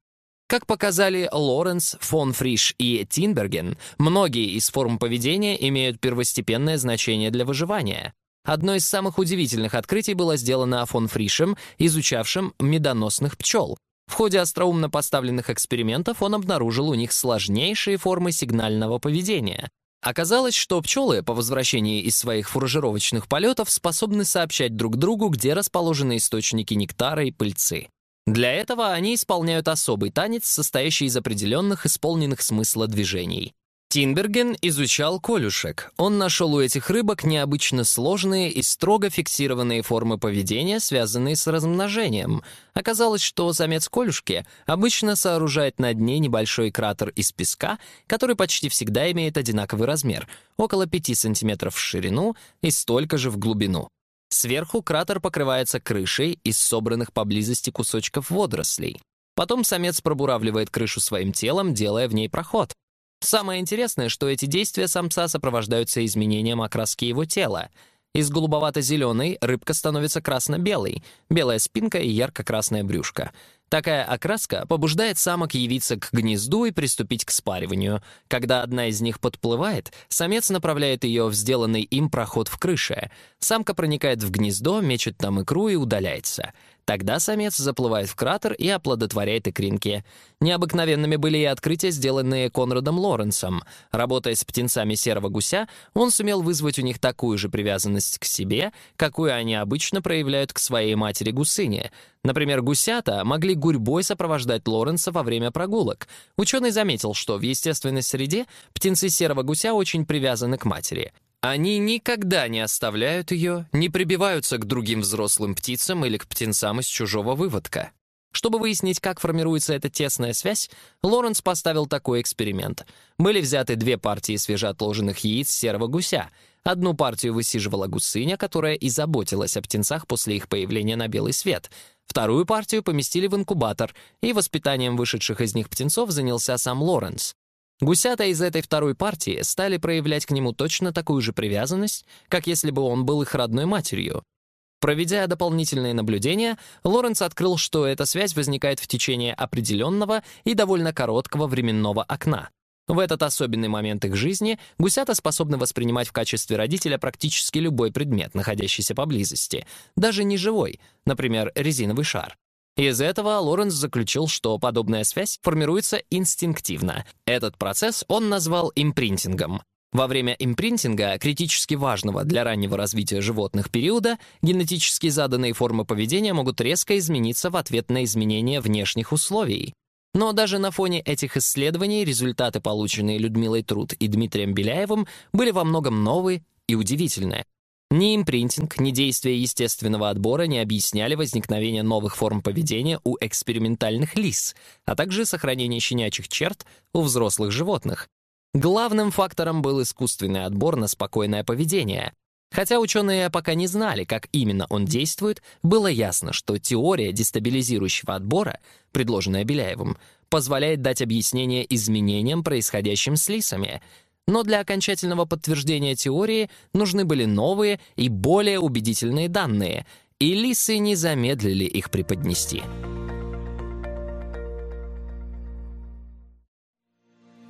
Как показали Лоренс, фон Фриш и Тинберген, многие из форм поведения имеют первостепенное значение для выживания — Одно из самых удивительных открытий было сделано фон Фришем, изучавшим медоносных пчел. В ходе остроумно поставленных экспериментов он обнаружил у них сложнейшие формы сигнального поведения. Оказалось, что пчелы по возвращении из своих фуражировочных полетов способны сообщать друг другу, где расположены источники нектара и пыльцы. Для этого они исполняют особый танец, состоящий из определенных исполненных смысла движений. Тинберген изучал колюшек. Он нашел у этих рыбок необычно сложные и строго фиксированные формы поведения, связанные с размножением. Оказалось, что самец колюшки обычно сооружает на дне небольшой кратер из песка, который почти всегда имеет одинаковый размер — около 5 сантиметров в ширину и столько же в глубину. Сверху кратер покрывается крышей из собранных поблизости кусочков водорослей. Потом самец пробуравливает крышу своим телом, делая в ней проход. Самое интересное, что эти действия самца сопровождаются изменением окраски его тела. Из голубовато-зеленой рыбка становится красно-белой, белая спинка и ярко-красное брюшко — Такая окраска побуждает самок явиться к гнезду и приступить к спариванию. Когда одна из них подплывает, самец направляет ее в сделанный им проход в крыше. Самка проникает в гнездо, мечет там икру и удаляется. Тогда самец заплывает в кратер и оплодотворяет икринки. Необыкновенными были и открытия, сделанные Конрадом Лоренсом. Работая с птенцами серого гуся, он сумел вызвать у них такую же привязанность к себе, какую они обычно проявляют к своей матери-гусыне. Например, гусята могли гурьбой сопровождать Лоренса во время прогулок. Ученый заметил, что в естественной среде птенцы серого гуся очень привязаны к матери. Они никогда не оставляют ее, не прибиваются к другим взрослым птицам или к птенцам из чужого выводка. Чтобы выяснить, как формируется эта тесная связь, Лоренс поставил такой эксперимент. Были взяты две партии свежеотложенных яиц серого гуся. Одну партию высиживала гусыня, которая и заботилась о птенцах после их появления на белый свет — Вторую партию поместили в инкубатор, и воспитанием вышедших из них птенцов занялся сам Лоренс. Гусята из этой второй партии стали проявлять к нему точно такую же привязанность, как если бы он был их родной матерью. Проведя дополнительные наблюдения, Лоренс открыл, что эта связь возникает в течение определенного и довольно короткого временного окна. В этот особенный момент их жизни гусята способны воспринимать в качестве родителя практически любой предмет, находящийся поблизости, даже не живой, например, резиновый шар. Из этого Лоренс заключил, что подобная связь формируется инстинктивно. Этот процесс он назвал импринтингом. Во время импринтинга, критически важного для раннего развития животных периода, генетически заданные формы поведения могут резко измениться в ответ на изменения внешних условий. Но даже на фоне этих исследований результаты, полученные Людмилой Труд и Дмитрием Беляевым, были во многом новые и удивительные. Ни импринтинг, ни действия естественного отбора не объясняли возникновение новых форм поведения у экспериментальных лис, а также сохранение щенячьих черт у взрослых животных. Главным фактором был искусственный отбор на спокойное поведение — Хотя ученые пока не знали, как именно он действует, было ясно, что теория дестабилизирующего отбора, предложенная Беляевым, позволяет дать объяснение изменениям, происходящим с лисами. Но для окончательного подтверждения теории нужны были новые и более убедительные данные, и лисы не замедлили их преподнести.